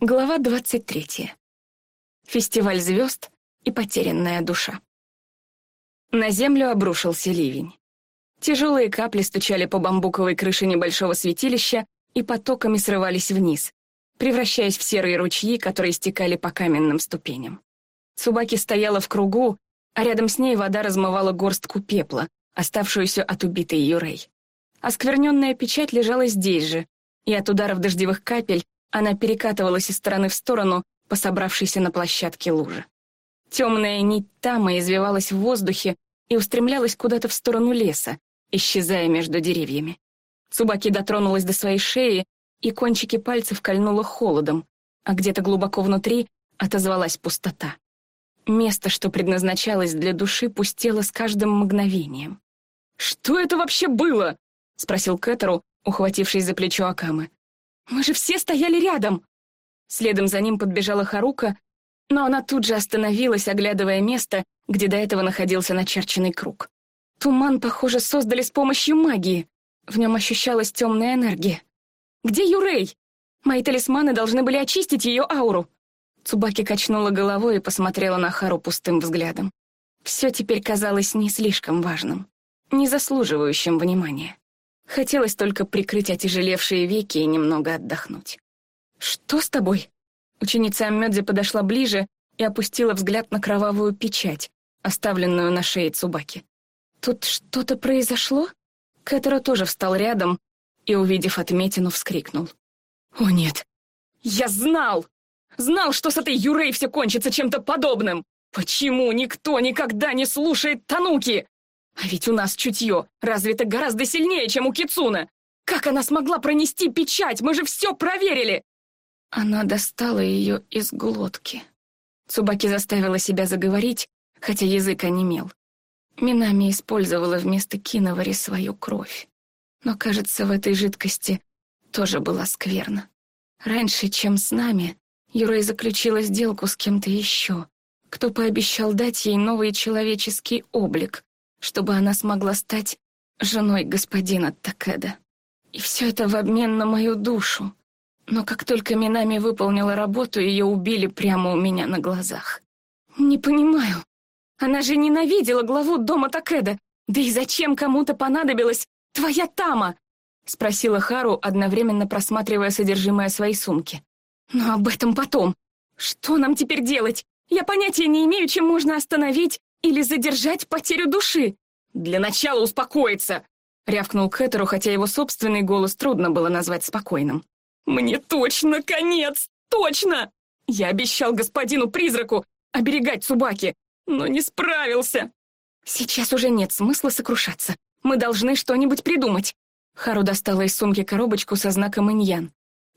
Глава 23. Фестиваль звезд и потерянная душа. На землю обрушился ливень. Тяжелые капли стучали по бамбуковой крыше небольшого святилища и потоками срывались вниз, превращаясь в серые ручьи, которые стекали по каменным ступеням. Цубаки стояла в кругу, а рядом с ней вода размывала горстку пепла, оставшуюся от убитой Юрей. Оскверненная печать лежала здесь же, и от ударов дождевых капель она перекатывалась из стороны в сторону по собравшейся на площадке луже. Темная нить Тама извивалась в воздухе и устремлялась куда-то в сторону леса, исчезая между деревьями. Цубаки дотронулась до своей шеи, и кончики пальцев кольнуло холодом, а где-то глубоко внутри отозвалась пустота. Место, что предназначалось для души, пустело с каждым мгновением. «Что это вообще было?» — спросил Кэтеру, ухватившись за плечо Акамы. Мы же все стояли рядом!» Следом за ним подбежала Харука, но она тут же остановилась, оглядывая место, где до этого находился начерченный круг. Туман, похоже, создали с помощью магии. В нем ощущалась темная энергия. «Где Юрей? Мои талисманы должны были очистить ее ауру!» Цубаки качнула головой и посмотрела на Хару пустым взглядом. Все теперь казалось не слишком важным, не заслуживающим внимания. Хотелось только прикрыть отяжелевшие веки и немного отдохнуть. «Что с тобой?» Ученица Амёдзи подошла ближе и опустила взгляд на кровавую печать, оставленную на шее Цубаки. «Тут что-то произошло?» Кэтеро тоже встал рядом и, увидев отметину, вскрикнул. «О нет! Я знал! Знал, что с этой Юрей все кончится чем-то подобным! Почему никто никогда не слушает Тануки? А ведь у нас чутье развито гораздо сильнее, чем у Кицуна. Как она смогла пронести печать? Мы же все проверили!» Она достала ее из глотки. Цубаки заставила себя заговорить, хотя язык онемел. Минами использовала вместо киновари свою кровь. Но, кажется, в этой жидкости тоже была скверна. Раньше, чем с нами, Юрой заключила сделку с кем-то еще, кто пообещал дать ей новый человеческий облик, чтобы она смогла стать женой господина Такеда. И все это в обмен на мою душу. Но как только Минами выполнила работу, ее убили прямо у меня на глазах. Не понимаю. Она же ненавидела главу дома Такеда. Да и зачем кому-то понадобилась твоя Тама? Спросила Хару, одновременно просматривая содержимое своей сумки. Но об этом потом. Что нам теперь делать? Я понятия не имею, чем можно остановить или задержать потерю души. Для начала успокоиться, рявкнул Кэтеру, хотя его собственный голос трудно было назвать спокойным. Мне точно конец, точно! Я обещал господину-призраку оберегать Цубаки, но не справился. Сейчас уже нет смысла сокрушаться. Мы должны что-нибудь придумать. Хару достала из сумки коробочку со знаком иньян.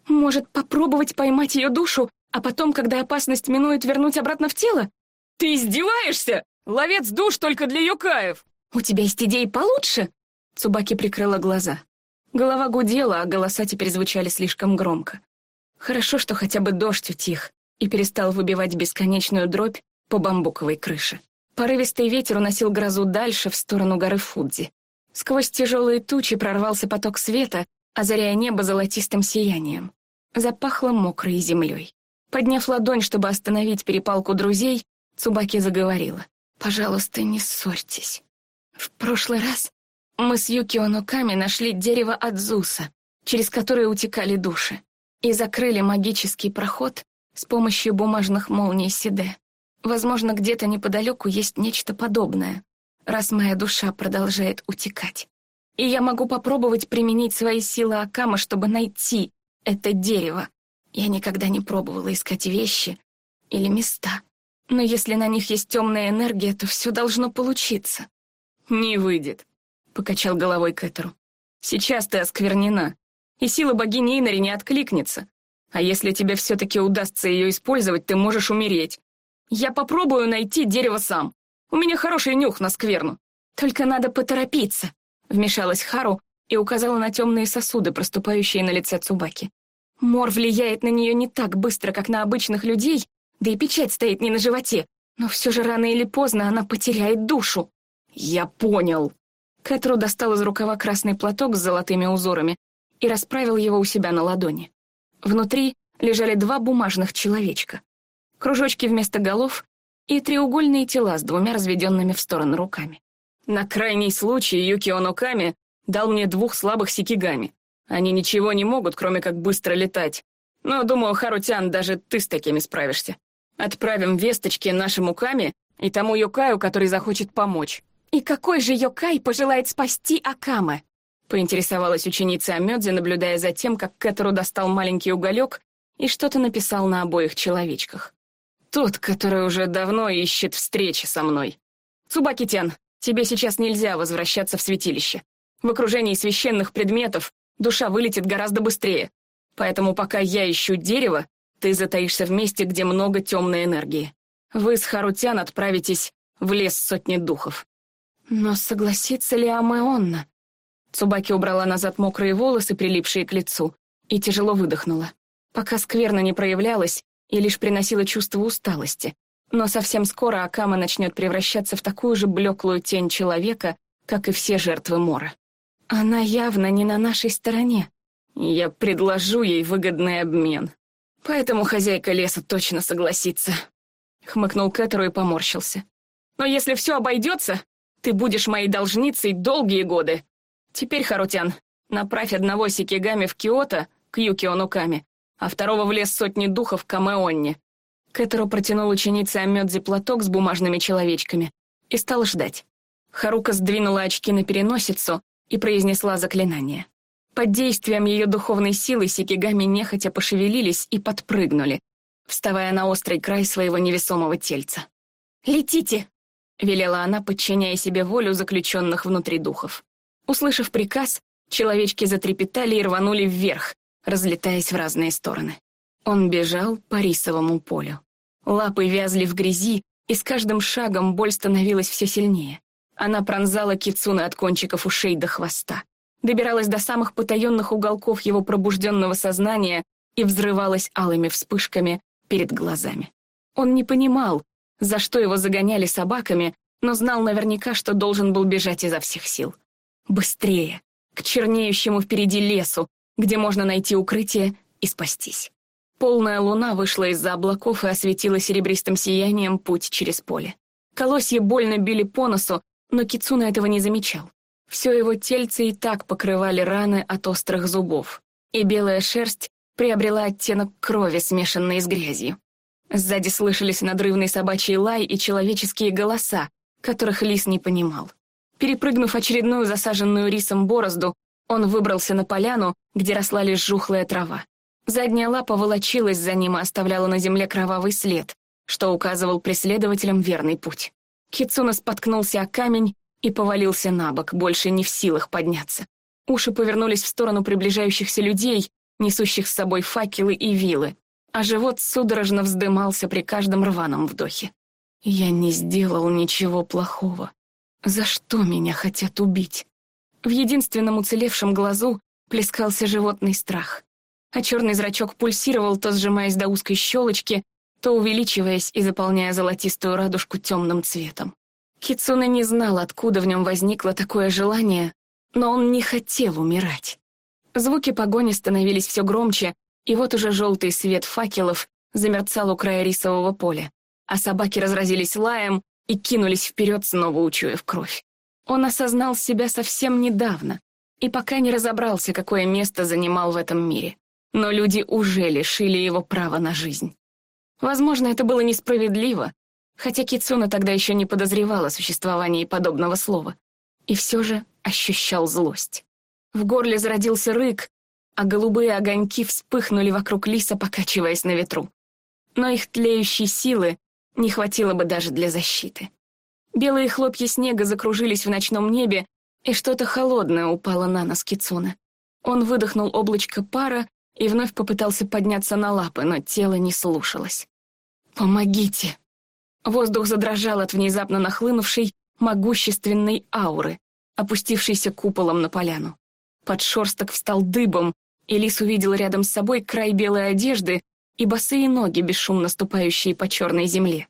Может, попробовать поймать ее душу, а потом, когда опасность минует, вернуть обратно в тело? Ты издеваешься? Ловец душ только для юкаев!» «У тебя есть идеи получше?» Цубаки прикрыла глаза. Голова гудела, а голоса теперь звучали слишком громко. Хорошо, что хотя бы дождь утих и перестал выбивать бесконечную дробь по бамбуковой крыше. Порывистый ветер уносил грозу дальше, в сторону горы Фудзи. Сквозь тяжелые тучи прорвался поток света, озаряя небо золотистым сиянием. Запахло мокрой землей. Подняв ладонь, чтобы остановить перепалку друзей, Цубаки заговорила. Пожалуйста, не ссорьтесь. В прошлый раз мы с Юкио Ноками нашли дерево Адзуса, через которое утекали души, и закрыли магический проход с помощью бумажных молний Сиде. Возможно, где-то неподалеку есть нечто подобное, раз моя душа продолжает утекать. И я могу попробовать применить свои силы Акама, чтобы найти это дерево. Я никогда не пробовала искать вещи или места, но если на них есть темная энергия, то все должно получиться. «Не выйдет», — покачал головой Кэтеру. «Сейчас ты осквернена, и сила богини Эйнери не откликнется. А если тебе все-таки удастся ее использовать, ты можешь умереть. Я попробую найти дерево сам. У меня хороший нюх на скверну. Только надо поторопиться», — вмешалась Хару и указала на темные сосуды, проступающие на лице Цубаки. Мор влияет на нее не так быстро, как на обычных людей, да и печать стоит не на животе, но все же рано или поздно она потеряет душу. Я понял. Кэтру достал из рукава красный платок с золотыми узорами и расправил его у себя на ладони. Внутри лежали два бумажных человечка. Кружочки вместо голов и треугольные тела с двумя разведенными в стороны руками. На крайний случай Юкио Ноками дал мне двух слабых сикигами. Они ничего не могут, кроме как быстро летать. Но, думаю, Харутян, даже ты с такими справишься. Отправим весточки нашему Ками и тому Йокаю, который захочет помочь. «И какой же Йокай пожелает спасти Акаме?» Поинтересовалась ученица Амёдзе, наблюдая за тем, как Кэтеру достал маленький уголек и что-то написал на обоих человечках. «Тот, который уже давно ищет встречи со мной. Цубакитян, тебе сейчас нельзя возвращаться в святилище. В окружении священных предметов душа вылетит гораздо быстрее. Поэтому пока я ищу дерево, ты затаишься в месте, где много темной энергии. Вы с Харутян отправитесь в лес сотни духов». «Но согласится ли Амеонна?» Цубаки убрала назад мокрые волосы, прилипшие к лицу, и тяжело выдохнула. Пока скверно не проявлялась и лишь приносила чувство усталости. Но совсем скоро Акама начнет превращаться в такую же блеклую тень человека, как и все жертвы Мора. Она явно не на нашей стороне. Я предложу ей выгодный обмен. Поэтому хозяйка леса точно согласится. Хмыкнул Кэтеру и поморщился. Но если все обойдется, ты будешь моей должницей долгие годы. Теперь, Харутян, направь одного Сикигами в Киото к Юкио Нуками, а второго в лес сотни духов к Амеонне. Кэтеро протянул ученице Амёдзи платок с бумажными человечками и стал ждать. Харука сдвинула очки на переносицу и произнесла заклинание. Под действием ее духовной силы Сикигами нехотя пошевелились и подпрыгнули, вставая на острый край своего невесомого тельца. «Летите!» — велела она, подчиняя себе волю заключенных внутри духов. Услышав приказ, человечки затрепетали и рванули вверх, разлетаясь в разные стороны. Он бежал по рисовому полю. Лапы вязли в грязи, и с каждым шагом боль становилась все сильнее. Она пронзала Кицуна от кончиков ушей до хвоста, добиралась до самых потаенных уголков его пробужденного сознания и взрывалась алыми вспышками перед глазами. Он не понимал, за что его загоняли собаками, но знал наверняка, что должен был бежать изо всех сил. Быстрее, к чернеющему впереди лесу, где можно найти укрытие и спастись. Полная луна вышла из-за облаков и осветила серебристым сиянием путь через поле. Колосья больно били по носу, но Кицуна этого не замечал. Все его тельце и так покрывали раны от острых зубов, и белая шерсть приобрела оттенок крови, смешанной с грязью. Сзади слышались надрывный собачий лай и человеческие голоса, которых Лис не понимал. Перепрыгнув очередную засаженную рисом борозду, он выбрался на поляну, где росла лишь жухлая трава. Задняя лапа волочилась за ним и оставляла на земле кровавый след, что указывал преследователям верный путь. Кицуна споткнулся о камень и повалился на бок, больше не в силах подняться. Уши повернулись в сторону приближающихся людей, несущих с собой факелы и вилы, а живот судорожно вздымался при каждом рваном вдохе. «Я не сделал ничего плохого. За что меня хотят убить?» В единственном уцелевшем глазу плескался животный страх, а черный зрачок пульсировал, то сжимаясь до узкой щелочки, то увеличиваясь и заполняя золотистую радужку темным цветом. Кицуна не знал, откуда в нем возникло такое желание, но он не хотел умирать. Звуки погони становились все громче, и вот уже желтый свет факелов замерцал у края рисового поля, а собаки разразились лаем и кинулись вперед, снова учуяв кровь. Он осознал себя совсем недавно и пока не разобрался, какое место занимал в этом мире. Но люди уже лишили его права на жизнь. Возможно, это было несправедливо, хотя Кицуна тогда еще не подозревала о существовании подобного слова. И все же ощущал злость. В горле зародился рык, а голубые огоньки вспыхнули вокруг лиса, покачиваясь на ветру. Но их тлеющей силы не хватило бы даже для защиты. Белые хлопья снега закружились в ночном небе, и что-то холодное упало на нос Кицуна. Он выдохнул облачко пара и вновь попытался подняться на лапы, но тело не слушалось. «Помогите!» Воздух задрожал от внезапно нахлынувшей могущественной ауры, опустившейся куполом на поляну. Подшерсток встал дыбом, и Лис увидел рядом с собой край белой одежды и босые ноги, бесшумно ступающие по черной земле.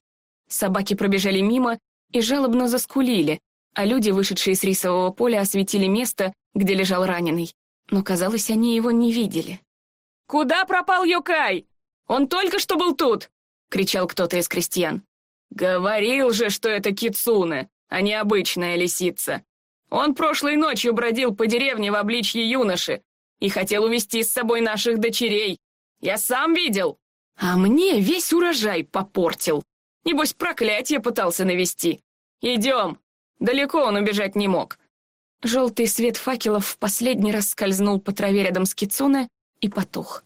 Собаки пробежали мимо и жалобно заскулили, а люди, вышедшие с рисового поля, осветили место, где лежал раненый. Но, казалось, они его не видели. «Куда пропал Юкай?» Он только что был тут!» — кричал кто-то из крестьян. «Говорил же, что это кицуне, а не обычная лисица. Он прошлой ночью бродил по деревне в обличье юноши и хотел увести с собой наших дочерей. Я сам видел. А мне весь урожай попортил. Небось, проклятие пытался навести. Идем. Далеко он убежать не мог». Желтый свет факелов в последний раз скользнул по траве рядом с Кицуне и потух.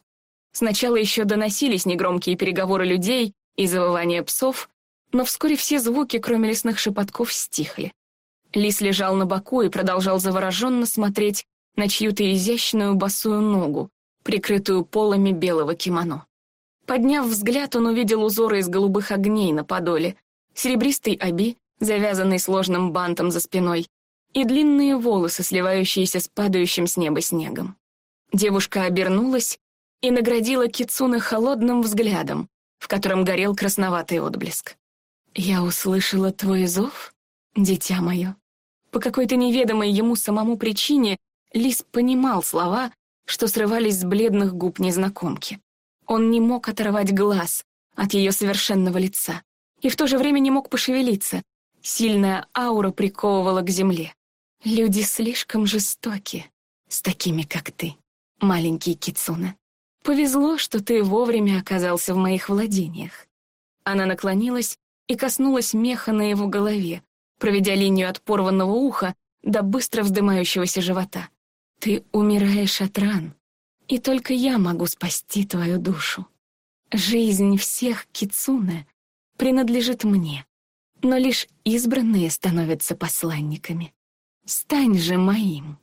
Сначала еще доносились негромкие переговоры людей и завывания псов, но вскоре все звуки, кроме лесных шепотков, стихли. Лис лежал на боку и продолжал завороженно смотреть на чью-то изящную босую ногу, прикрытую полами белого кимоно. Подняв взгляд, он увидел узоры из голубых огней на подоле, серебристый оби, завязанный сложным бантом за спиной, и длинные волосы, сливающиеся с падающим с неба снегом. Девушка обернулась и наградила Кицуна холодным взглядом, в котором горел красноватый отблеск. «Я услышала твой зов, дитя мое». По какой-то неведомой ему самому причине Лис понимал слова, что срывались с бледных губ незнакомки. Он не мог оторвать глаз от ее совершенного лица и в то же время не мог пошевелиться. Сильная аура приковывала к земле. Люди слишком жестоки с такими, как ты, маленький Кицуна. Повезло, что ты вовремя оказался в моих владениях. Она наклонилась и коснулась меха на его голове, проведя линию от порванного уха до быстро вздымающегося живота. Ты умираешь от ран, и только я могу спасти твою душу. Жизнь всех Кицуне принадлежит мне, но лишь избранные становятся посланниками. Стань же моим.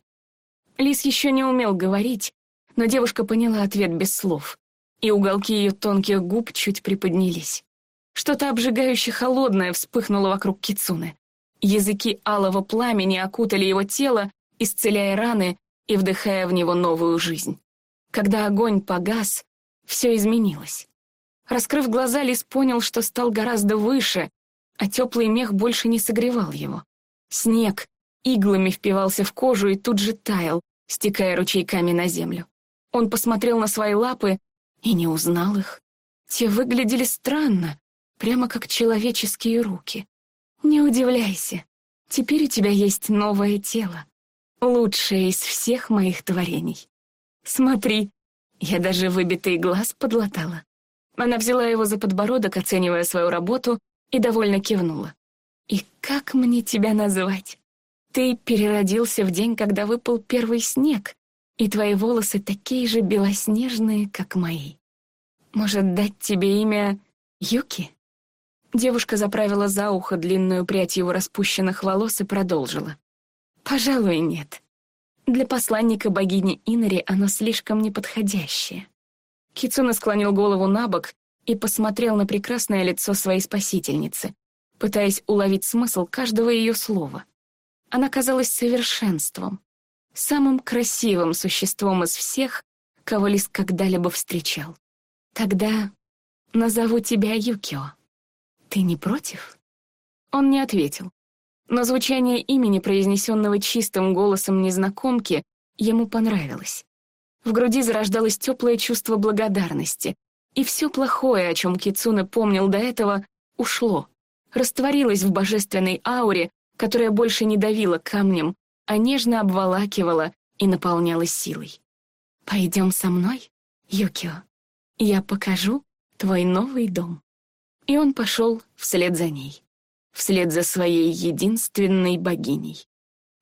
Лис еще не умел говорить, но девушка поняла ответ без слов, и уголки ее тонких губ чуть приподнялись. Что-то обжигающе холодное вспыхнуло вокруг Кицуны. Языки алого пламени окутали его тело, исцеляя раны и вдыхая в него новую жизнь. Когда огонь погас, все изменилось. Раскрыв глаза, Лис понял, что стал гораздо выше, а теплый мех больше не согревал его. Снег, иглами впивался в кожу и тут же таял, стекая ручейками на землю. Он посмотрел на свои лапы и не узнал их. Те выглядели странно, прямо как человеческие руки. Не удивляйся, теперь у тебя есть новое тело, лучшее из всех моих творений. Смотри, я даже выбитый глаз подлатала. Она взяла его за подбородок, оценивая свою работу, и довольно кивнула. «И как мне тебя назвать?» Ты переродился в день, когда выпал первый снег, и твои волосы такие же белоснежные, как мои. Может, дать тебе имя Юки?» Девушка заправила за ухо длинную прядь его распущенных волос и продолжила. «Пожалуй, нет. Для посланника богини Инари оно слишком неподходящее». Кицуна склонил голову на бок и посмотрел на прекрасное лицо своей спасительницы, пытаясь уловить смысл каждого ее слова. Она казалась совершенством, самым красивым существом из всех, кого Лис когда-либо встречал. Тогда назову тебя Юкио. Ты не против? Он не ответил. Но звучание имени, произнесенного чистым голосом незнакомки, ему понравилось. В груди зарождалось теплое чувство благодарности, и все плохое, о чем Кицуна помнил до этого, ушло, растворилось в божественной ауре, которая больше не давила камнем, а нежно обволакивала и наполняла силой. «Пойдем со мной, Юкио. Я покажу твой новый дом». И он пошел вслед за ней, вслед за своей единственной богиней.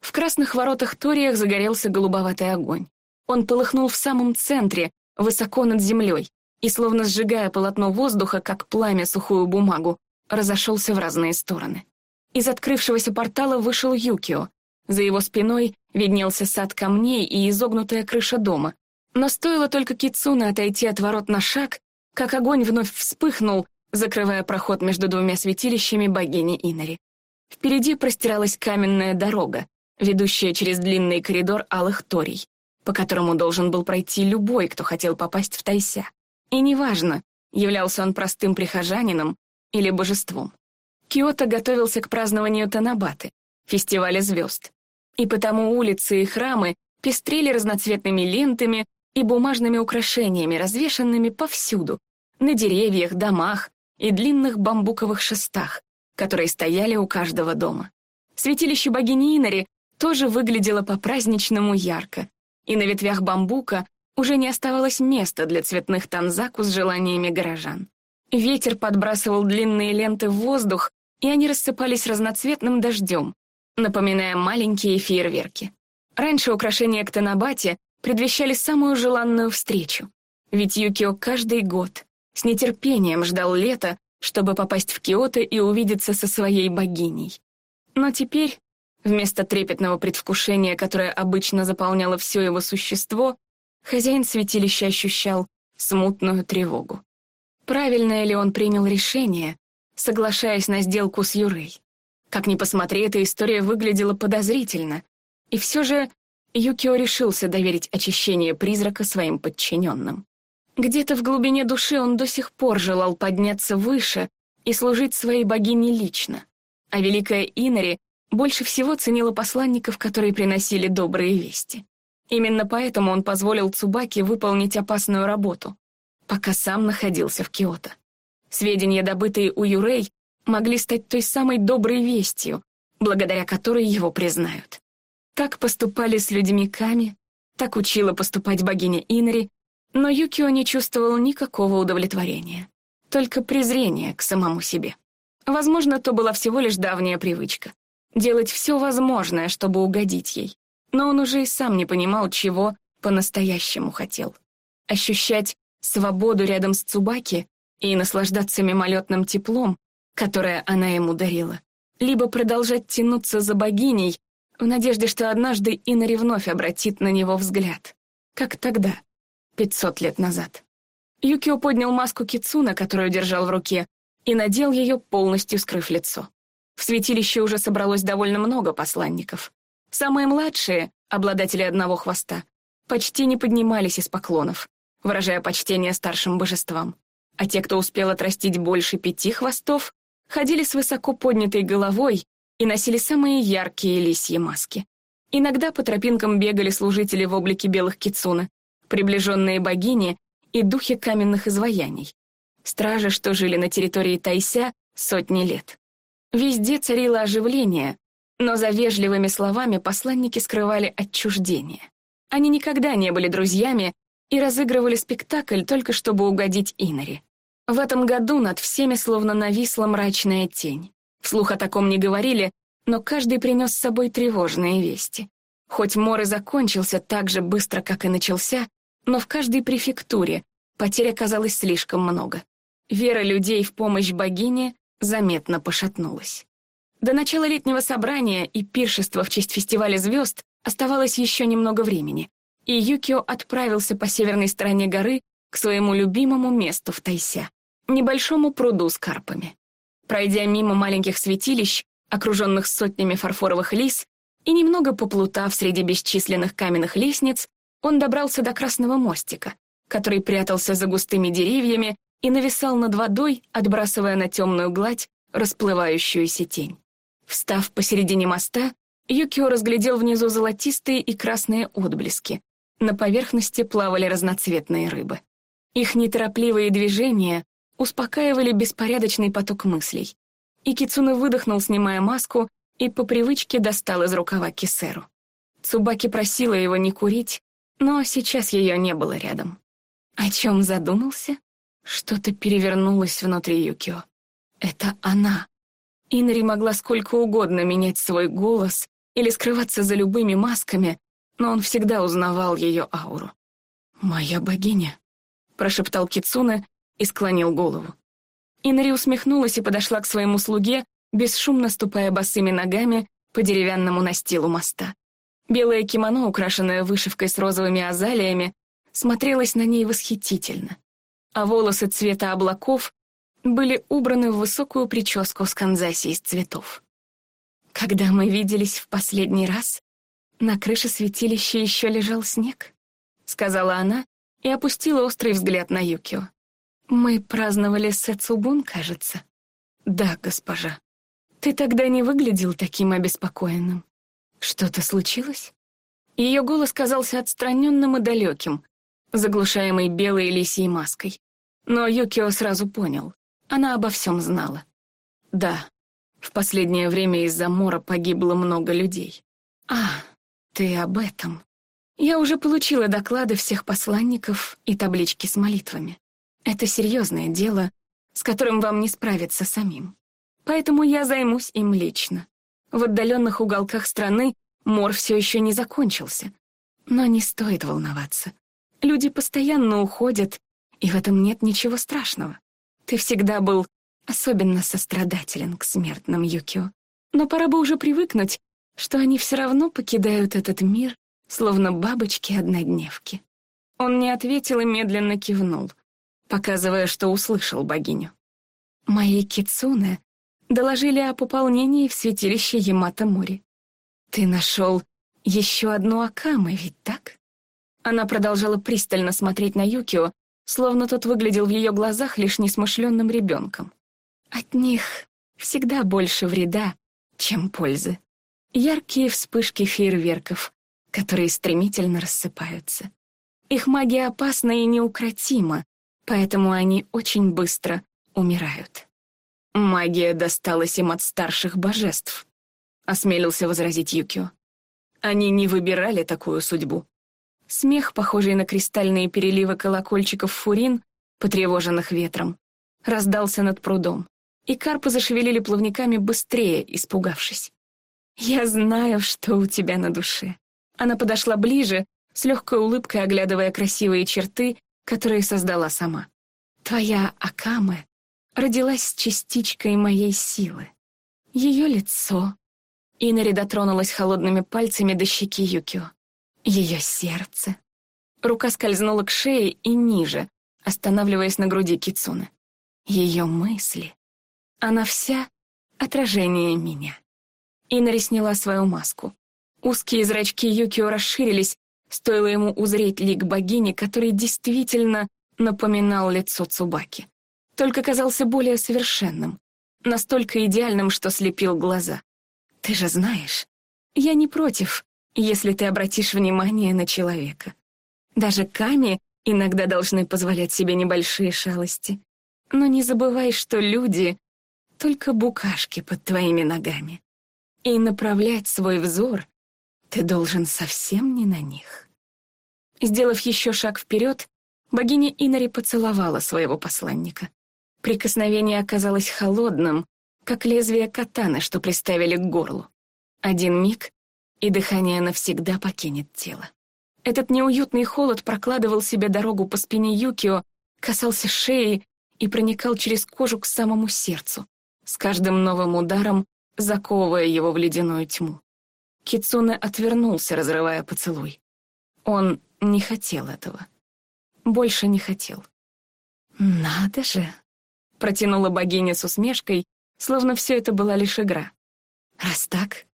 В красных воротах Ториях загорелся голубоватый огонь. Он полыхнул в самом центре, высоко над землей, и, словно сжигая полотно воздуха, как пламя сухую бумагу, разошелся в разные стороны. Из открывшегося портала вышел Юкио. За его спиной виднелся сад камней и изогнутая крыша дома. Но стоило только Кицуна отойти от ворот на шаг, как огонь вновь вспыхнул, закрывая проход между двумя святилищами богини Инари. Впереди простиралась каменная дорога, ведущая через длинный коридор алых торий, по которому должен был пройти любой, кто хотел попасть в Тайся. И неважно, являлся он простым прихожанином или божеством. Киото готовился к празднованию Танабаты, фестиваля звезд. И потому улицы и храмы пестрели разноцветными лентами и бумажными украшениями, развешанными повсюду, на деревьях, домах и длинных бамбуковых шестах, которые стояли у каждого дома. Святилище богини Инари тоже выглядело по-праздничному ярко, и на ветвях бамбука уже не оставалось места для цветных танзаку с желаниями горожан. Ветер подбрасывал длинные ленты в воздух, и они рассыпались разноцветным дождем, напоминая маленькие фейерверки. Раньше украшения к Танабате предвещали самую желанную встречу, ведь Юкио каждый год с нетерпением ждал лета, чтобы попасть в Киото и увидеться со своей богиней. Но теперь, вместо трепетного предвкушения, которое обычно заполняло все его существо, хозяин святилища ощущал смутную тревогу. Правильное ли он принял решение, соглашаясь на сделку с Юрой? Как ни посмотри, эта история выглядела подозрительно, и все же Юкио решился доверить очищение призрака своим подчиненным. Где-то в глубине души он до сих пор желал подняться выше и служить своей богине лично. А великая Инари больше всего ценила посланников, которые приносили добрые вести. Именно поэтому он позволил Цубаке выполнить опасную работу, пока сам находился в Киото. Сведения, добытые у Юрей, могли стать той самой доброй вестью, благодаря которой его признают. Так поступали с людьми Ками, так учила поступать богиня Инри, но Юкио не чувствовал никакого удовлетворения, только презрение к самому себе. Возможно, то была всего лишь давняя привычка — делать все возможное, чтобы угодить ей. Но он уже и сам не понимал, чего по-настоящему хотел. Ощущать свободу рядом с Цубаки и наслаждаться мимолетным теплом, которое она ему дарила, либо продолжать тянуться за богиней в надежде, что однажды Инари вновь обратит на него взгляд, как тогда, пятьсот лет назад. Юкио поднял маску Кицуна, которую держал в руке, и надел ее, полностью скрыв лицо. В святилище уже собралось довольно много посланников. Самые младшие, обладатели одного хвоста, почти не поднимались из поклонов, выражая почтение старшим божествам. А те, кто успел отрастить больше пяти хвостов, ходили с высоко поднятой головой и носили самые яркие лисьи маски. Иногда по тропинкам бегали служители в облике белых кицуна, приближенные богини и духи каменных изваяний, стражи, что жили на территории Тайся сотни лет. Везде царило оживление, но за вежливыми словами посланники скрывали отчуждение. Они никогда не были друзьями и разыгрывали спектакль только чтобы угодить Инари. В этом году над всеми словно нависла мрачная тень. Вслух о таком не говорили, но каждый принес с собой тревожные вести. Хоть мор и закончился так же быстро, как и начался, но в каждой префектуре потерь оказалось слишком много. Вера людей в помощь богине заметно пошатнулась. До начала летнего собрания и пиршества в честь фестиваля звезд оставалось еще немного времени, и Юкио отправился по северной стороне горы к своему любимому месту в Тайся, небольшому пруду с карпами. Пройдя мимо маленьких святилищ, окруженных сотнями фарфоровых лис, и немного поплутав среди бесчисленных каменных лестниц, он добрался до Красного мостика, который прятался за густыми деревьями и нависал над водой, отбрасывая на темную гладь расплывающуюся тень. Встав посередине моста, Юкио разглядел внизу золотистые и красные отблески. На поверхности плавали разноцветные рыбы. Их неторопливые движения успокаивали беспорядочный поток мыслей. И Кицуна выдохнул, снимая маску, и по привычке достал из рукава кисеру. Цубаки просила его не курить, но сейчас ее не было рядом. О чем задумался? Что-то перевернулось внутри Юкио. Это она. Инри могла сколько угодно менять свой голос или скрываться за любыми масками, но он всегда узнавал ее ауру. «Моя богиня», — прошептал Кицуна и склонил голову. Инри усмехнулась и подошла к своему слуге, бесшумно ступая босыми ногами по деревянному настилу моста. Белое кимоно, украшенное вышивкой с розовыми азалиями, смотрелось на ней восхитительно, а волосы цвета облаков были убраны в высокую прическу с канзаси из цветов. Когда мы виделись в последний раз, на крыше святилища еще лежал снег, сказала она и опустила острый взгляд на Юкио. Мы праздновали Сэцубун, кажется. Да, госпожа. Ты тогда не выглядел таким обеспокоенным. Что-то случилось? Ее голос казался отстраненным и далеким, заглушаемый белой лисьей маской. Но Юкио сразу понял. Она обо всем знала. Да, в последнее время из-за мора погибло много людей. А, ты об этом. Я уже получила доклады всех посланников и таблички с молитвами. Это серьезное дело, с которым вам не справиться самим. Поэтому я займусь им лично. В отдаленных уголках страны мор все еще не закончился. Но не стоит волноваться. Люди постоянно уходят, и в этом нет ничего страшного. Ты всегда был особенно сострадателен к смертным Юкио. Но пора бы уже привыкнуть, что они все равно покидают этот мир, словно бабочки-однодневки. Он не ответил и медленно кивнул, показывая, что услышал богиню. Мои кицуне доложили о пополнении в святилище Ямато-Мори. Ты нашел еще одну Акамы, ведь так? Она продолжала пристально смотреть на Юкио, словно тот выглядел в ее глазах лишь несмышленным ребенком. От них всегда больше вреда, чем пользы. Яркие вспышки фейерверков, которые стремительно рассыпаются. Их магия опасна и неукротима, поэтому они очень быстро умирают. Магия досталась им от старших божеств, осмелился возразить Юкио. Они не выбирали такую судьбу. Смех, похожий на кристальные переливы колокольчиков фурин, потревоженных ветром, раздался над прудом, и карпы зашевелили плавниками быстрее, испугавшись. «Я знаю, что у тебя на душе». Она подошла ближе, с легкой улыбкой оглядывая красивые черты, которые создала сама. «Твоя Акаме родилась частичкой моей силы. Ее лицо...» Инари дотронулась холодными пальцами до щеки Юкио. Ее сердце. Рука скользнула к шее и ниже, останавливаясь на груди Кицуны. Ее мысли. Она вся — отражение меня. Инари сняла свою маску. Узкие зрачки Юкио расширились, стоило ему узреть лик богини, который действительно напоминал лицо Цубаки. Только казался более совершенным, настолько идеальным, что слепил глаза. «Ты же знаешь, я не против, если ты обратишь внимание на человека. Даже Ками иногда должны позволять себе небольшие шалости. Но не забывай, что люди — только букашки под твоими ногами. И направлять свой взор ты должен совсем не на них. Сделав еще шаг вперед, богиня Инари поцеловала своего посланника. Прикосновение оказалось холодным, как лезвие катана, что приставили к горлу. Один миг, и дыхание навсегда покинет тело. Этот неуютный холод прокладывал себе дорогу по спине Юкио, касался шеи и проникал через кожу к самому сердцу, с каждым новым ударом заковывая его в ледяную тьму. Кицуне отвернулся, разрывая поцелуй. Он не хотел этого. Больше не хотел. «Надо же!» — протянула богиня с усмешкой, словно все это была лишь игра. «Раз так,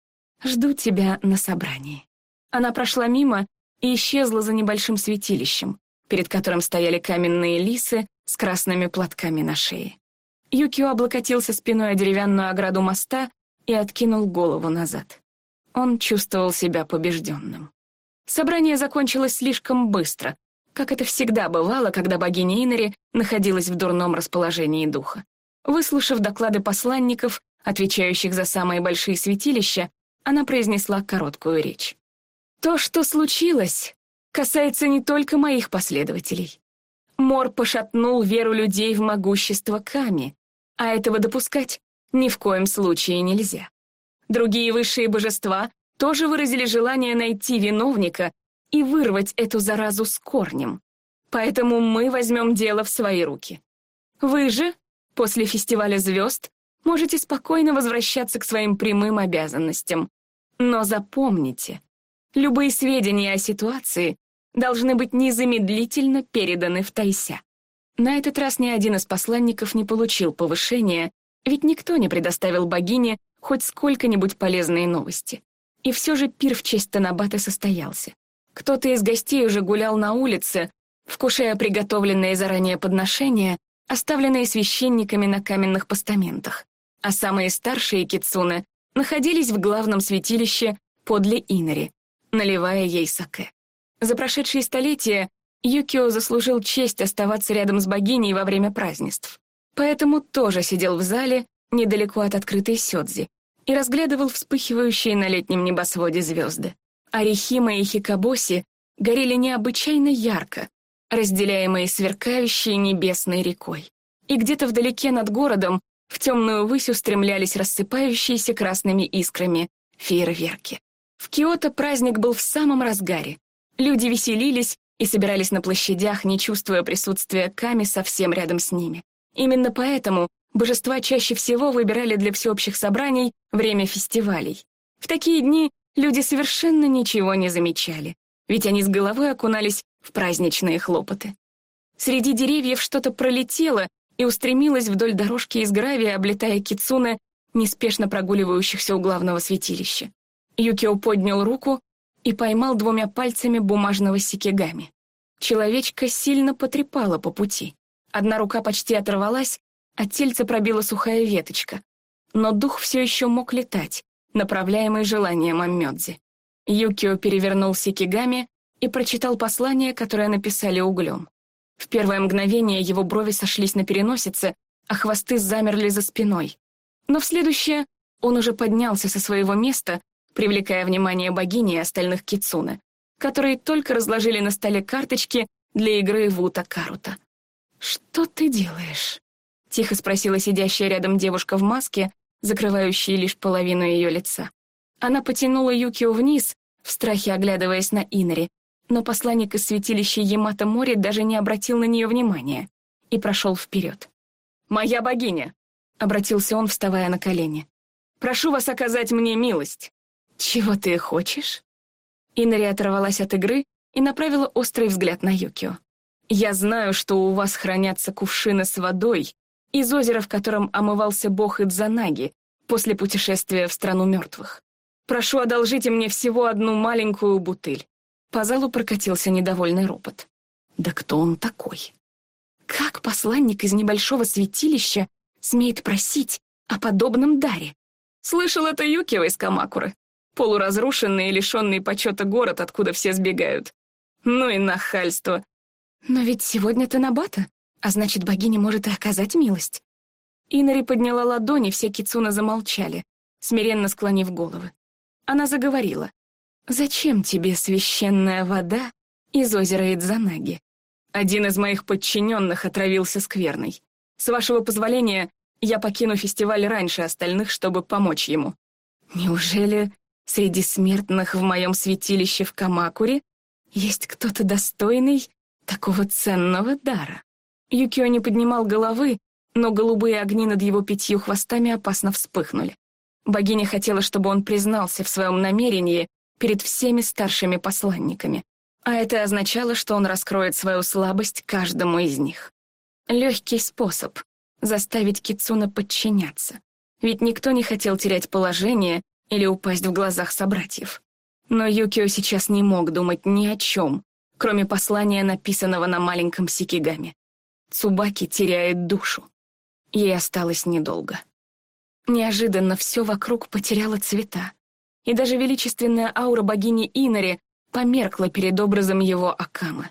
Жду тебя на собрании». Она прошла мимо и исчезла за небольшим святилищем, перед которым стояли каменные лисы с красными платками на шее. Юкио облокотился спиной о деревянную ограду моста и откинул голову назад. Он чувствовал себя побежденным. Собрание закончилось слишком быстро, как это всегда бывало, когда богиня Инори находилась в дурном расположении духа. Выслушав доклады посланников, отвечающих за самые большие святилища, она произнесла короткую речь. «То, что случилось, касается не только моих последователей. Мор пошатнул веру людей в могущество Ками, а этого допускать ни в коем случае нельзя. Другие высшие божества тоже выразили желание найти виновника и вырвать эту заразу с корнем. Поэтому мы возьмем дело в свои руки. Вы же, после фестиваля звезд, можете спокойно возвращаться к своим прямым обязанностям. Но запомните, любые сведения о ситуации должны быть незамедлительно переданы в Тайся. На этот раз ни один из посланников не получил повышения, ведь никто не предоставил богине хоть сколько-нибудь полезные новости. И все же пир в честь Танабаты состоялся. Кто-то из гостей уже гулял на улице, вкушая приготовленные заранее подношения, оставленные священниками на каменных постаментах а самые старшие кицуны находились в главном святилище подле Инари, наливая ей саке. За прошедшие столетия Юкио заслужил честь оставаться рядом с богиней во время празднеств. Поэтому тоже сидел в зале, недалеко от открытой сёдзи, и разглядывал вспыхивающие на летнем небосводе звезды. Арихима и Хикабоси горели необычайно ярко, разделяемые сверкающей небесной рекой. И где-то вдалеке над городом в темную высь устремлялись рассыпающиеся красными искрами фейерверки. В Киото праздник был в самом разгаре. Люди веселились и собирались на площадях, не чувствуя присутствия Ками совсем рядом с ними. Именно поэтому божества чаще всего выбирали для всеобщих собраний время фестивалей. В такие дни люди совершенно ничего не замечали, ведь они с головой окунались в праздничные хлопоты. Среди деревьев что-то пролетело и устремилось вдоль дорожки из гравия, облетая кицуны, неспешно прогуливающихся у главного святилища. Юкио поднял руку и поймал двумя пальцами бумажного сикигами. Человечка сильно потрепала по пути. Одна рука почти оторвалась, а тельце пробила сухая веточка. Но дух все еще мог летать, направляемый желанием Аммёдзи. Юкио перевернул сикигами и прочитал послание, которое написали углем. В первое мгновение его брови сошлись на переносице, а хвосты замерли за спиной. Но в следующее он уже поднялся со своего места, привлекая внимание богини и остальных кицуны, которые только разложили на столе карточки для игры Вута Карута. «Что ты делаешь?» — тихо спросила сидящая рядом девушка в маске, закрывающей лишь половину ее лица. Она потянула Юкио вниз, в страхе оглядываясь на Инори, но посланник из святилища Ямато Мори даже не обратил на нее внимания и прошел вперед. «Моя богиня!» — обратился он, вставая на колени. «Прошу вас оказать мне милость!» «Чего ты хочешь?» Инори оторвалась от игры и направила острый взгляд на Юкио. «Я знаю, что у вас хранятся кувшины с водой из озера, в котором омывался бог Идзанаги после путешествия в страну мертвых. Прошу, одолжите мне всего одну маленькую бутыль». По залу прокатился недовольный ропот. «Да кто он такой?» Как посланник из небольшого святилища смеет просить о подобном даре? Слышал это Юкио из Камакуры полуразрушенный и лишенный почета город, откуда все сбегают. Ну и нахальство. Но ведь сегодня Танабата, а значит, богиня может и оказать милость. Инари подняла ладони, все кицуна замолчали, смиренно склонив головы. Она заговорила. «Зачем тебе священная вода из озера Идзанаги? Один из моих подчиненных отравился скверной. С вашего позволения, я покину фестиваль раньше остальных, чтобы помочь ему. Неужели Среди смертных в моем святилище в Камакуре есть кто-то достойный такого ценного дара. Юкио не поднимал головы, но голубые огни над его пятью хвостами опасно вспыхнули. Богиня хотела, чтобы он признался в своем намерении перед всеми старшими посланниками, а это означало, что он раскроет свою слабость каждому из них. Легкий способ — заставить Кицуна подчиняться. Ведь никто не хотел терять положение или упасть в глазах собратьев. Но Юкио сейчас не мог думать ни о чем, кроме послания, написанного на маленьком сикигаме. Цубаки теряет душу. Ей осталось недолго. Неожиданно все вокруг потеряло цвета, и даже величественная аура богини Инари померкла перед образом его Акамы.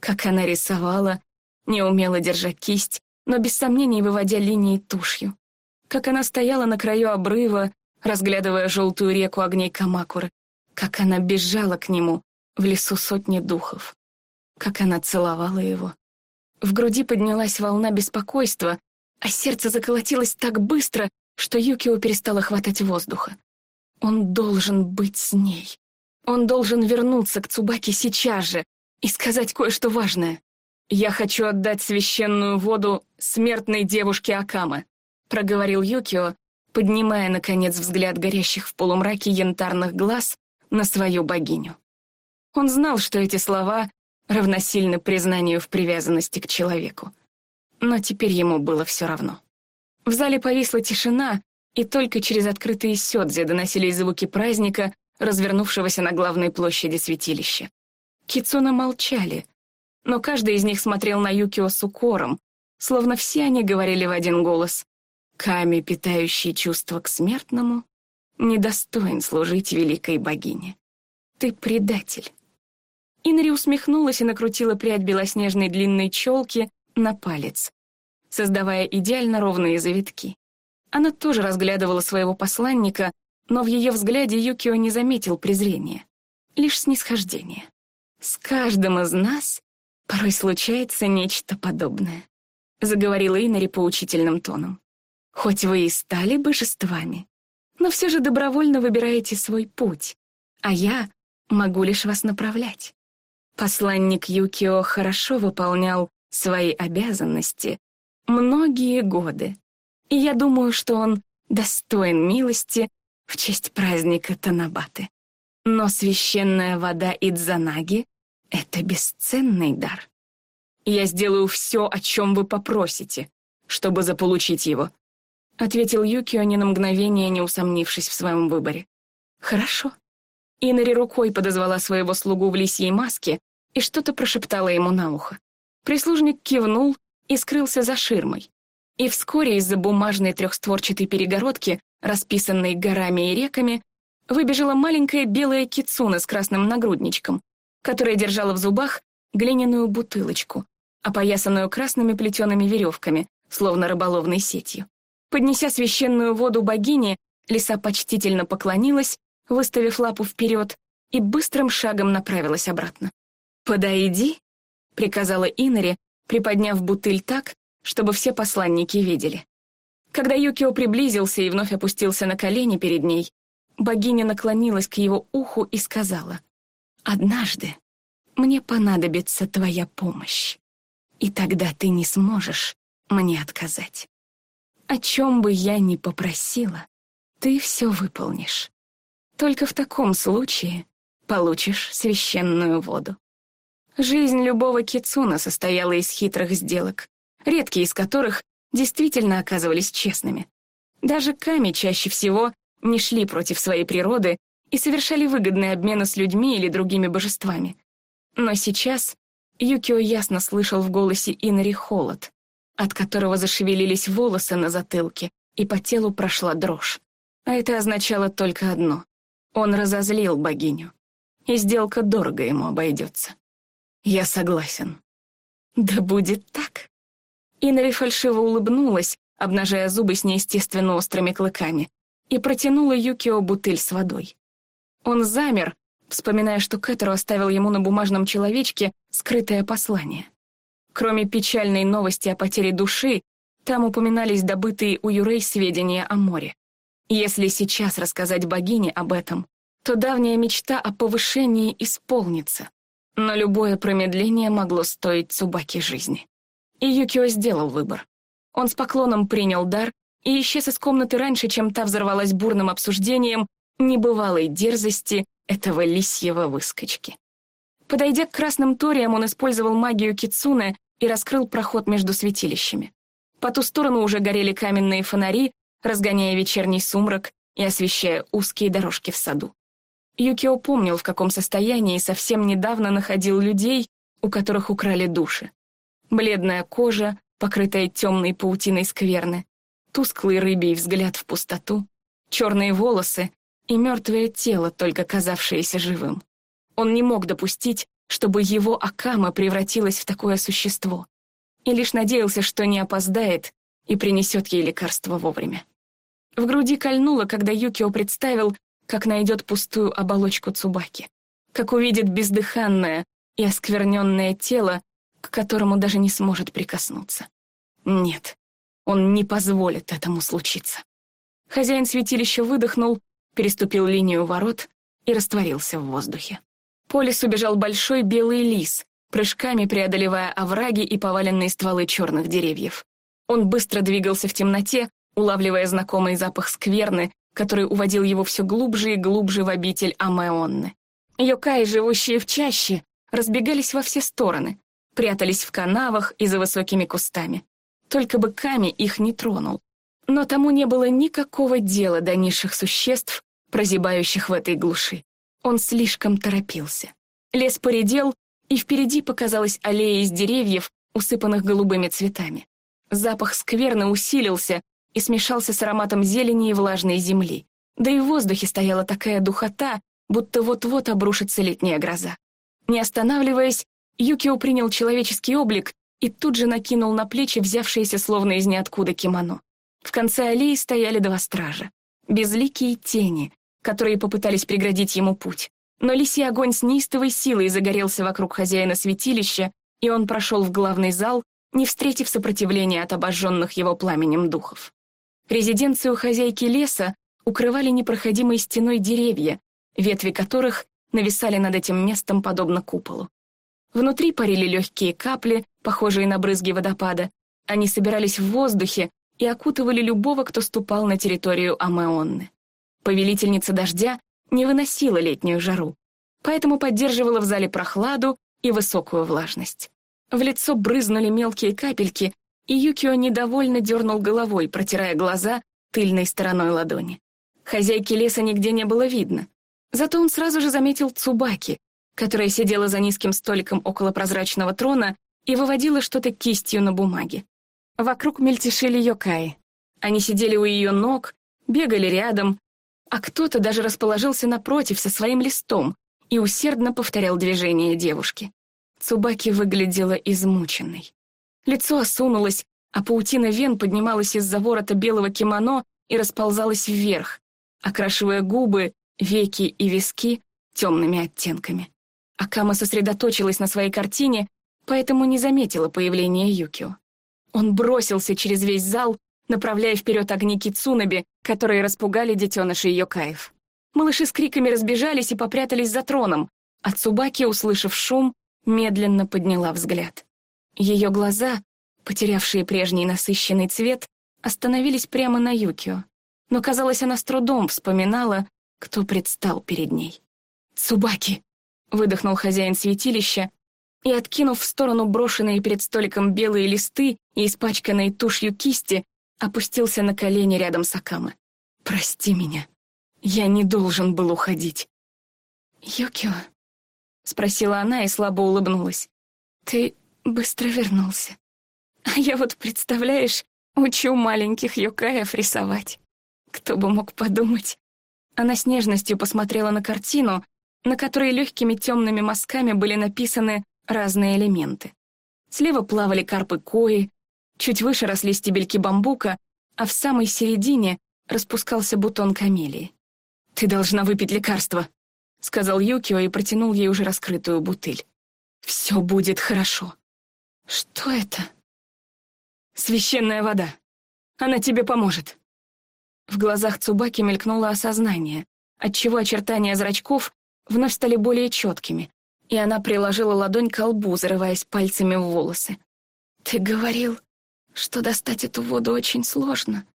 Как она рисовала, не умела держать кисть, но без сомнений выводя линии тушью. Как она стояла на краю обрыва, разглядывая желтую реку огней Камакуры, как она бежала к нему в лесу сотни духов, как она целовала его. В груди поднялась волна беспокойства, а сердце заколотилось так быстро, что Юкио перестала хватать воздуха. Он должен быть с ней. Он должен вернуться к Цубаке сейчас же и сказать кое-что важное. «Я хочу отдать священную воду смертной девушке Акамы», проговорил Юкио, поднимая, наконец, взгляд горящих в полумраке янтарных глаз на свою богиню. Он знал, что эти слова равносильны признанию в привязанности к человеку. Но теперь ему было все равно. В зале повисла тишина, и только через открытые сёдзи доносились звуки праздника, развернувшегося на главной площади святилища. Кицуна молчали, но каждый из них смотрел на Юкио с укором, словно все они говорили в один голос Ками, питающий чувства к смертному, недостоин служить великой богине. Ты предатель. Инри усмехнулась и накрутила прядь белоснежной длинной челки на палец, создавая идеально ровные завитки. Она тоже разглядывала своего посланника, но в ее взгляде Юкио не заметил презрения, лишь снисхождение. «С каждым из нас порой случается нечто подобное», заговорила Инари поучительным тоном. «Хоть вы и стали божествами, но все же добровольно выбираете свой путь, а я могу лишь вас направлять. Посланник Юкио хорошо выполнял свои обязанности многие годы, и я думаю, что он достоин милости в честь праздника Танабаты. Но священная вода Идзанаги — это бесценный дар. Я сделаю все, о чем вы попросите, чтобы заполучить его, — ответил Юкио ни на мгновение, не усомнившись в своем выборе. «Хорошо». Инари рукой подозвала своего слугу в лисьей маске и что-то прошептала ему на ухо. Прислужник кивнул и скрылся за ширмой. И вскоре из-за бумажной трехстворчатой перегородки, расписанной горами и реками, выбежала маленькая белая кицуна с красным нагрудничком, которая держала в зубах глиняную бутылочку, опоясанную красными плетеными веревками, словно рыболовной сетью. Поднеся священную воду богине, лиса почтительно поклонилась, выставив лапу вперед, и быстрым шагом направилась обратно. «Подойди», — приказала Инари, приподняв бутыль так, чтобы все посланники видели. Когда Юкио приблизился и вновь опустился на колени перед ней, богиня наклонилась к его уху и сказала, «Однажды мне понадобится твоя помощь, и тогда ты не сможешь мне отказать. О чем бы я ни попросила, ты все выполнишь. Только в таком случае получишь священную воду. Жизнь любого кицуна состояла из хитрых сделок, редкие из которых действительно оказывались честными. Даже ками чаще всего не шли против своей природы и совершали выгодные обмены с людьми или другими божествами. Но сейчас Юкио ясно слышал в голосе Инари холод, от которого зашевелились волосы на затылке, и по телу прошла дрожь. А это означало только одно — он разозлил богиню, и сделка дорого ему обойдется. Я согласен. Да будет так. Инари фальшиво улыбнулась, обнажая зубы с неестественно острыми клыками, и протянула Юкио бутыль с водой. Он замер, вспоминая, что Кэтеру оставил ему на бумажном человечке скрытое послание. Кроме печальной новости о потере души, там упоминались добытые у Юрей сведения о море. Если сейчас рассказать богине об этом, то давняя мечта о повышении исполнится. Но любое промедление могло стоить Цубаки жизни. И Юкио сделал выбор. Он с поклоном принял дар и исчез из комнаты раньше, чем та взорвалась бурным обсуждением небывалой дерзости этого лисьего выскочки. Подойдя к красным ториям, он использовал магию Кицуне и раскрыл проход между святилищами. По ту сторону уже горели каменные фонари, разгоняя вечерний сумрак и освещая узкие дорожки в саду. Юкио помнил, в каком состоянии совсем недавно находил людей, у которых украли души. Бледная кожа, покрытая темной паутиной скверны, тусклый рыбий взгляд в пустоту, черные волосы и мертвое тело, только казавшееся живым. Он не мог допустить, чтобы его Акама превратилась в такое существо, и лишь надеялся, что не опоздает и принесет ей лекарство вовремя. В груди кольнуло, когда Юкио представил, как найдет пустую оболочку Цубаки, как увидит бездыханное и оскверненное тело, к которому даже не сможет прикоснуться. Нет, он не позволит этому случиться. Хозяин святилища выдохнул, переступил линию ворот и растворился в воздухе. По лесу бежал большой белый лис, прыжками преодолевая овраги и поваленные стволы черных деревьев. Он быстро двигался в темноте, улавливая знакомый запах скверны, который уводил его все глубже и глубже в обитель Амеонны. Йокаи, живущие в чаще, разбегались во все стороны, прятались в канавах и за высокими кустами. Только бы Ками их не тронул. Но тому не было никакого дела до низших существ, прозябающих в этой глуши. Он слишком торопился. Лес поредел, и впереди показалась аллея из деревьев, усыпанных голубыми цветами. Запах скверно усилился, и смешался с ароматом зелени и влажной земли. Да и в воздухе стояла такая духота, будто вот-вот обрушится летняя гроза. Не останавливаясь, Юкио принял человеческий облик и тут же накинул на плечи взявшиеся словно из ниоткуда кимоно. В конце аллеи стояли два стража. Безликие тени, которые попытались преградить ему путь. Но лисий огонь с неистовой силой загорелся вокруг хозяина святилища, и он прошел в главный зал, не встретив сопротивления от обожженных его пламенем духов. Резиденцию хозяйки леса укрывали непроходимой стеной деревья, ветви которых нависали над этим местом подобно куполу. Внутри парили легкие капли, похожие на брызги водопада. Они собирались в воздухе и окутывали любого, кто ступал на территорию Амеонны. Повелительница дождя не выносила летнюю жару, поэтому поддерживала в зале прохладу и высокую влажность. В лицо брызнули мелкие капельки, и Юкио недовольно дернул головой, протирая глаза тыльной стороной ладони. Хозяйки леса нигде не было видно. Зато он сразу же заметил Цубаки, которая сидела за низким столиком около прозрачного трона и выводила что-то кистью на бумаге. Вокруг мельтешили Йокаи. Они сидели у ее ног, бегали рядом, а кто-то даже расположился напротив со своим листом и усердно повторял движения девушки. Цубаки выглядела измученной. Лицо осунулось, а паутина вен поднималась из-за ворота белого кимоно и расползалась вверх, окрашивая губы, веки и виски темными оттенками. Акама сосредоточилась на своей картине, поэтому не заметила появления Юкио. Он бросился через весь зал, направляя вперед огни Кицунаби, которые распугали детенышей Йокаев. Малыши с криками разбежались и попрятались за троном, а Цубаки, услышав шум, медленно подняла взгляд. Ее глаза, потерявшие прежний насыщенный цвет, остановились прямо на Юкио, но, казалось, она с трудом вспоминала, кто предстал перед ней. «Цубаки!» — выдохнул хозяин святилища, и, откинув в сторону брошенные перед столиком белые листы и испачканные тушью кисти, опустился на колени рядом с Акамы. «Прости меня. Я не должен был уходить». «Юкио?» — спросила она и слабо улыбнулась. «Ты быстро вернулся. А я вот, представляешь, учу маленьких юкаев рисовать. Кто бы мог подумать?» Она с нежностью посмотрела на картину, на которой легкими темными мазками были написаны разные элементы. Слева плавали карпы кои, чуть выше росли стебельки бамбука, а в самой середине распускался бутон камелии. «Ты должна выпить лекарство», — сказал Юкио и протянул ей уже раскрытую бутыль. «Все будет хорошо». «Что это?» «Священная вода. Она тебе поможет». В глазах Цубаки мелькнуло осознание, отчего очертания зрачков вновь стали более четкими, и она приложила ладонь к лбу, зарываясь пальцами в волосы. «Ты говорил, что достать эту воду очень сложно.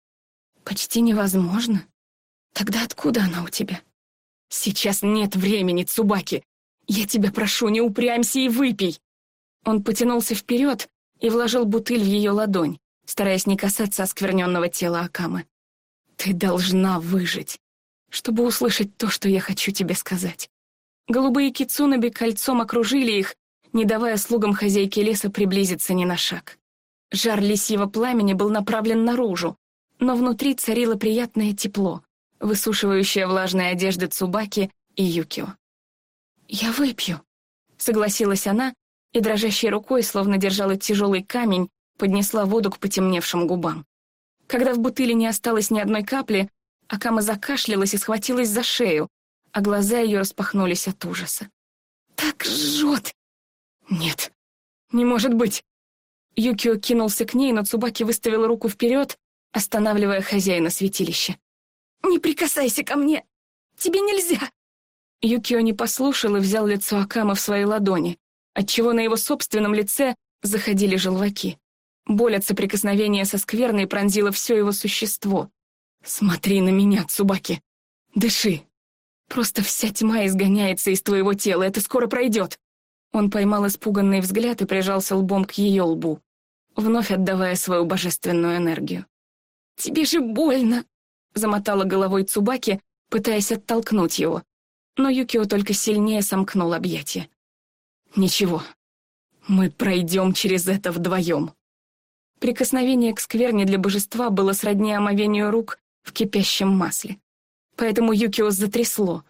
Почти невозможно. Тогда откуда она у тебя?» «Сейчас нет времени, Цубаки. Я тебя прошу, не упрямься и выпей!» Он потянулся вперед и вложил бутыль в ее ладонь, стараясь не касаться оскверненного тела Акамы. «Ты должна выжить, чтобы услышать то, что я хочу тебе сказать. Голубые кицунаби кольцом окружили их, не давая слугам хозяйки леса приблизиться ни на шаг. Жар лисьего пламени был направлен наружу, но внутри царило приятное тепло, высушивающее влажные одежды Цубаки и Юкио. «Я выпью», — согласилась она, и дрожащей рукой, словно держала тяжелый камень, поднесла воду к потемневшим губам. Когда в бутыле не осталось ни одной капли, Акама закашлялась и схватилась за шею, а глаза ее распахнулись от ужаса. «Так жжет!» «Нет, не может быть!» Юкио кинулся к ней, но Цубаки выставила руку вперед, останавливая хозяина святилища. «Не прикасайся ко мне! Тебе нельзя!» Юкио не послушал и взял лицо Акама в свои ладони, отчего на его собственном лице заходили желваки. Боль от соприкосновения со скверной пронзила все его существо. «Смотри на меня, Цубаки! Дыши! Просто вся тьма изгоняется из твоего тела, это скоро пройдет. Он поймал испуганный взгляд и прижался лбом к ее лбу, вновь отдавая свою божественную энергию. «Тебе же больно!» — замотала головой Цубаки, пытаясь оттолкнуть его. Но Юкио только сильнее сомкнул объятия. «Ничего, мы пройдем через это вдвоем». Прикосновение к скверне для божества было сродни омовению рук в кипящем масле поэтому Юкио затрясло.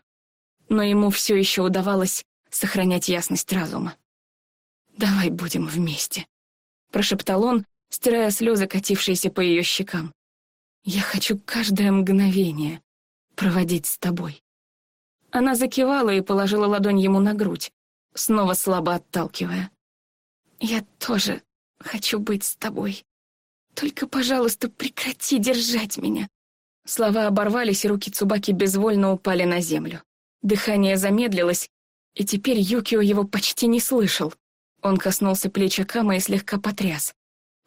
Но ему все еще удавалось сохранять ясность разума. «Давай будем вместе», — прошептал он, стирая слезы, катившиеся по ее щекам. «Я хочу каждое мгновение проводить с тобой». Она закивала и положила ладонь ему на грудь, снова слабо отталкивая. «Я тоже хочу быть с тобой. Только, пожалуйста, прекрати держать меня». Слова оборвались, и руки Цубаки безвольно упали на землю. Дыхание замедлилось, и теперь Юкио его почти не слышал. Он коснулся плеча Камы и слегка потряс.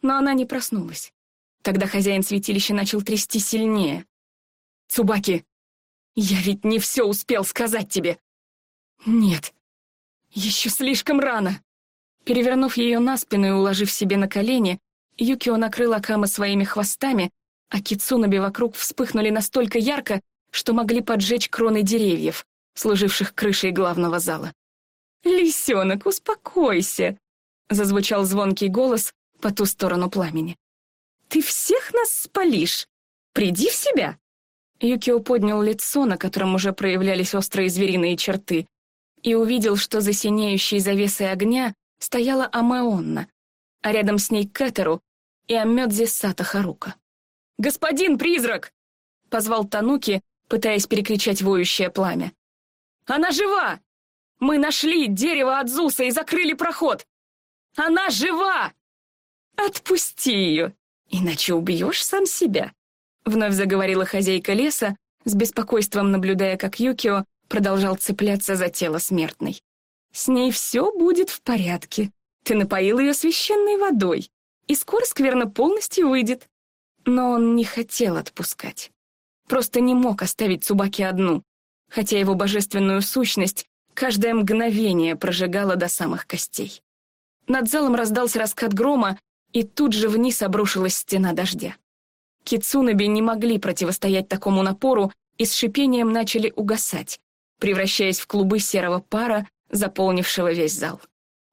Но она не проснулась. Тогда хозяин святилища начал трясти сильнее. «Цубаки, я ведь не все успел сказать тебе!» «Нет, еще слишком рано!» Перевернув ее на спину и уложив себе на колени, Юкио накрыл Акама своими хвостами, а кицунаби вокруг вспыхнули настолько ярко, что могли поджечь кроны деревьев, служивших крышей главного зала. «Лисенок, успокойся!» — зазвучал звонкий голос по ту сторону пламени. «Ты всех нас спалишь! Приди в себя!» Юкио поднял лицо, на котором уже проявлялись острые звериные черты, и увидел, что за синеющей завесой огня стояла Амеонна, а рядом с ней Кэтеру и Амёдзи Сата Харука. «Господин призрак!» — позвал Тануки, пытаясь перекричать воющее пламя. «Она жива! Мы нашли дерево Адзуса и закрыли проход! Она жива!» «Отпусти ее, иначе убьешь сам себя», — вновь заговорила хозяйка леса, с беспокойством наблюдая, как Юкио продолжал цепляться за тело смертной. «С ней все будет в порядке. Ты напоил ее священной водой, и скоро скверно полностью выйдет». Но он не хотел отпускать. Просто не мог оставить Цубаки одну, хотя его божественную сущность каждое мгновение прожигала до самых костей. Над залом раздался раскат грома, и тут же вниз обрушилась стена дождя. Кицунаби не могли противостоять такому напору и с шипением начали угасать, превращаясь в клубы серого пара, заполнившего весь зал.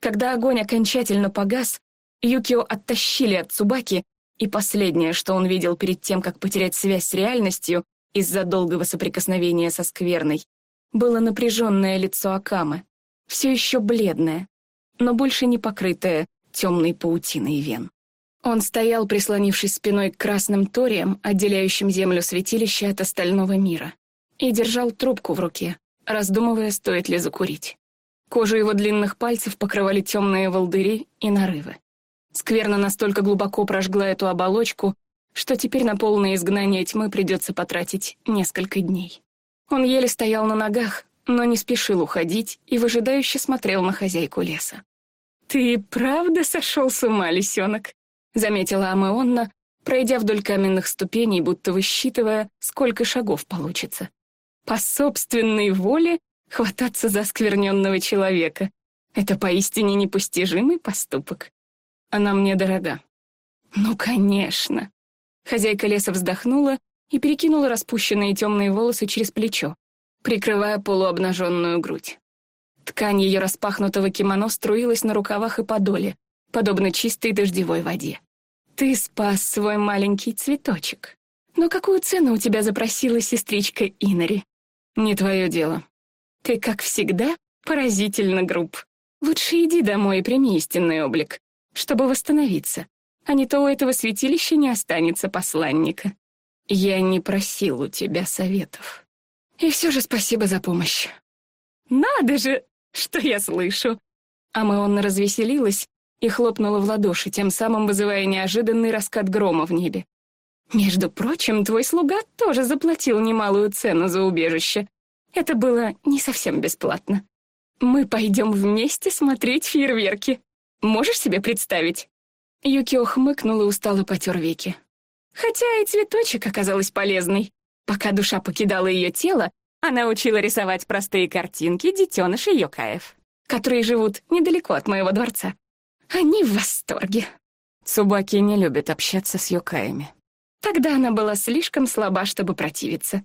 Когда огонь окончательно погас, Юкио оттащили от Цубаки и последнее, что он видел перед тем, как потерять связь с реальностью из-за долгого соприкосновения со скверной, было напряженное лицо Акамы, все еще бледное, но больше не покрытое темной паутиной вен. Он стоял, прислонившись спиной к красным ториям, отделяющим землю святилища от остального мира, и держал трубку в руке, раздумывая, стоит ли закурить. Кожу его длинных пальцев покрывали темные волдыри и нарывы. Скверно настолько глубоко прожгла эту оболочку, что теперь на полное изгнание тьмы придется потратить несколько дней. Он еле стоял на ногах, но не спешил уходить и выжидающе смотрел на хозяйку леса. «Ты правда сошел с ума, лисенок?» — заметила Амеонна, пройдя вдоль каменных ступеней, будто высчитывая, сколько шагов получится. «По собственной воле хвататься за скверненного человека — это поистине непостижимый поступок. Она мне дорога». «Ну, конечно». Хозяйка леса вздохнула и перекинула распущенные темные волосы через плечо, прикрывая полуобнаженную грудь. Ткань ее распахнутого кимоно струилась на рукавах и подоле, подобно чистой дождевой воде. «Ты спас свой маленький цветочек. Но какую цену у тебя запросила сестричка Инари? Не твое дело. Ты, как всегда, поразительно груб. Лучше иди домой и прими истинный облик чтобы восстановиться, а не то у этого святилища не останется посланника. Я не просил у тебя советов. И все же спасибо за помощь. Надо же, что я слышу. Амаонна развеселилась и хлопнула в ладоши, тем самым вызывая неожиданный раскат грома в небе. «Между прочим, твой слуга тоже заплатил немалую цену за убежище. Это было не совсем бесплатно. Мы пойдем вместе смотреть фейерверки». Можешь себе представить?» Юкио хмыкнул и устало потер веки. Хотя и цветочек оказалась полезной. Пока душа покидала ее тело, она учила рисовать простые картинки детенышей Йокаев, которые живут недалеко от моего дворца. Они в восторге. Цубаки не любит общаться с Йокаями. Тогда она была слишком слаба, чтобы противиться.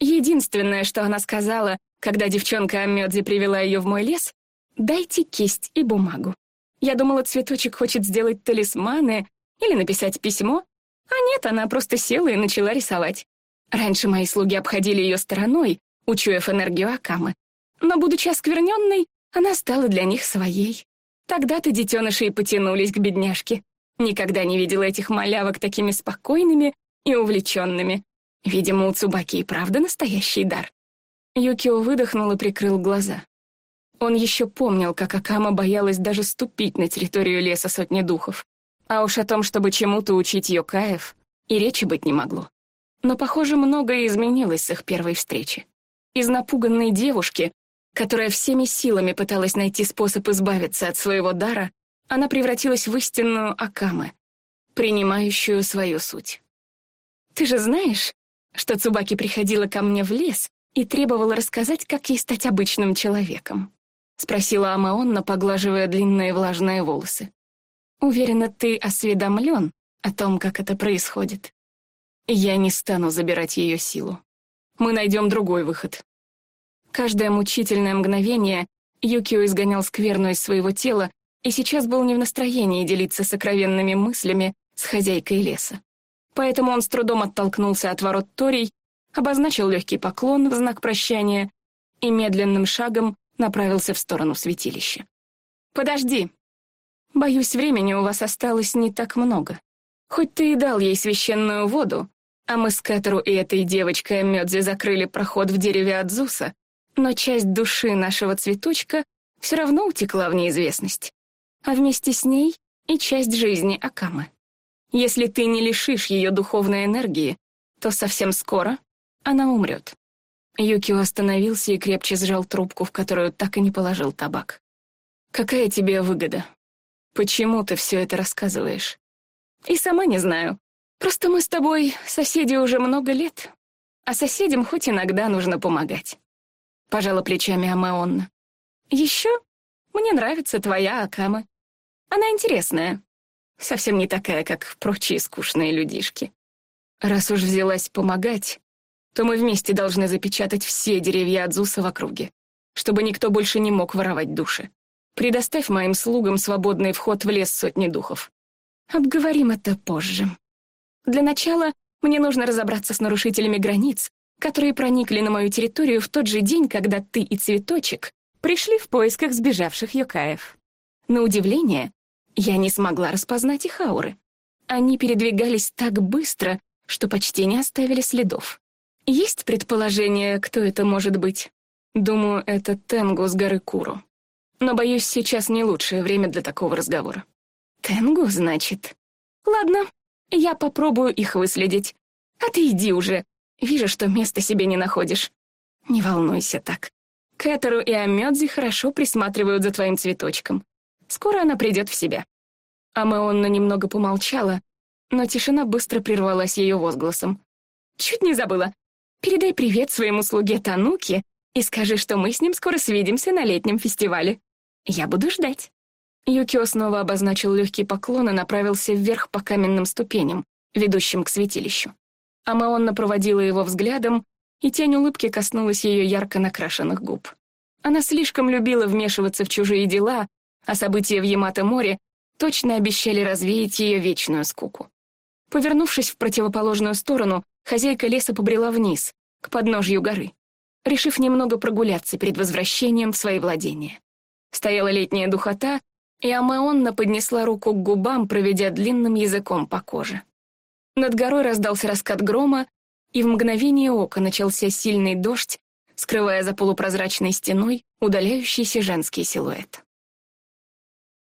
Единственное, что она сказала, когда девчонка Амёдзи привела ее в мой лес, «Дайте кисть и бумагу. Я думала, цветочек хочет сделать талисманы или написать письмо, а нет, она просто села и начала рисовать. Раньше мои слуги обходили ее стороной, учуяв энергию Акамы. Но, будучи оскверненной, Она стала для них своей. Тогда-то детеныши и потянулись к бедняжке. Никогда не видела этих малявок такими спокойными и увлеченными. Видимо, у Цубаки и правда настоящий дар. Юкио выдохнул и прикрыл глаза. Он еще помнил, как Акама боялась даже ступить на территорию леса сотни духов. А уж о том, чтобы чему-то учить Йокаев, и речи быть не могло. Но, похоже, многое изменилось с их первой встречи. Из напуганной девушки, которая всеми силами пыталась найти способ избавиться от своего дара, она превратилась в истинную Акамы, принимающую свою суть. «Ты же знаешь, что Цубаки приходила ко мне в лес и требовала рассказать, как ей стать обычным человеком?» — спросила Амаонна, поглаживая длинные влажные волосы. «Уверена, ты осведомлен о том, как это происходит. Я не стану забирать ее силу. Мы найдем другой выход». Каждое мучительное мгновение Юкио изгонял скверну из своего тела и сейчас был не в настроении делиться сокровенными мыслями с хозяйкой леса. Поэтому он с трудом оттолкнулся от ворот Торий, обозначил легкий поклон в знак прощания и медленным шагом направился в сторону святилища. «Подожди. Боюсь, времени у вас осталось не так много. Хоть ты и дал ей священную воду, а мы с Кэтеру и этой девочкой Мёдзи закрыли проход в дереве Адзуса, но часть души нашего цветочка все равно утекла в неизвестность, а вместе с ней и часть жизни Акамы. Если ты не лишишь ее духовной энергии, то совсем скоро она умрет. Юкио остановился и крепче сжал трубку, в которую так и не положил табак. «Какая тебе выгода? Почему ты все это рассказываешь?» «И сама не знаю. Просто мы с тобой соседи уже много лет, а соседям хоть иногда нужно помогать». Пожала плечами Амаонна. «Еще мне нравится твоя Акама. Она интересная. Совсем не такая, как прочие скучные людишки. Раз уж взялась помогать, то мы вместе должны запечатать все деревья Адзуса в округе, чтобы никто больше не мог воровать души. Предоставь моим слугам свободный вход в лес сотни духов. Обговорим это позже. Для начала мне нужно разобраться с нарушителями границ, которые проникли на мою территорию в тот же день, когда ты и Цветочек пришли в поисках сбежавших Йокаев. На удивление, я не смогла распознать их ауры. Они передвигались так быстро, что почти не оставили следов. Есть предположение, кто это может быть? Думаю, это Тенгу с горы Куру. Но, боюсь, сейчас не лучшее время для такого разговора. Тенгу, значит? Ладно, я попробую их выследить. А ты иди уже. Вижу, что места себе не находишь. Не волнуйся так. Кэтеру и Амёдзи хорошо присматривают за твоим цветочком. Скоро она придет в себя. Амеонна немного помолчала, но тишина быстро прервалась ее возгласом. «Чуть не забыла. Передай привет своему слуге Тануке и скажи, что мы с ним скоро свидимся на летнем фестивале. Я буду ждать». Юкио снова обозначил легкий поклон и направился вверх по каменным ступеням, ведущим к святилищу. Амаонна проводила его взглядом, и тень улыбки коснулась ее ярко накрашенных губ. Она слишком любила вмешиваться в чужие дела, а события в Ямато-море точно обещали развеять ее вечную скуку. Повернувшись в противоположную сторону, хозяйка леса побрела вниз, к подножью горы, решив немного прогуляться перед возвращением в свои владения. Стояла летняя духота, и Амаонна поднесла руку к губам, проведя длинным языком по коже. Над горой раздался раскат грома, и в мгновение ока начался сильный дождь, скрывая за полупрозрачной стеной удаляющийся женский силуэт.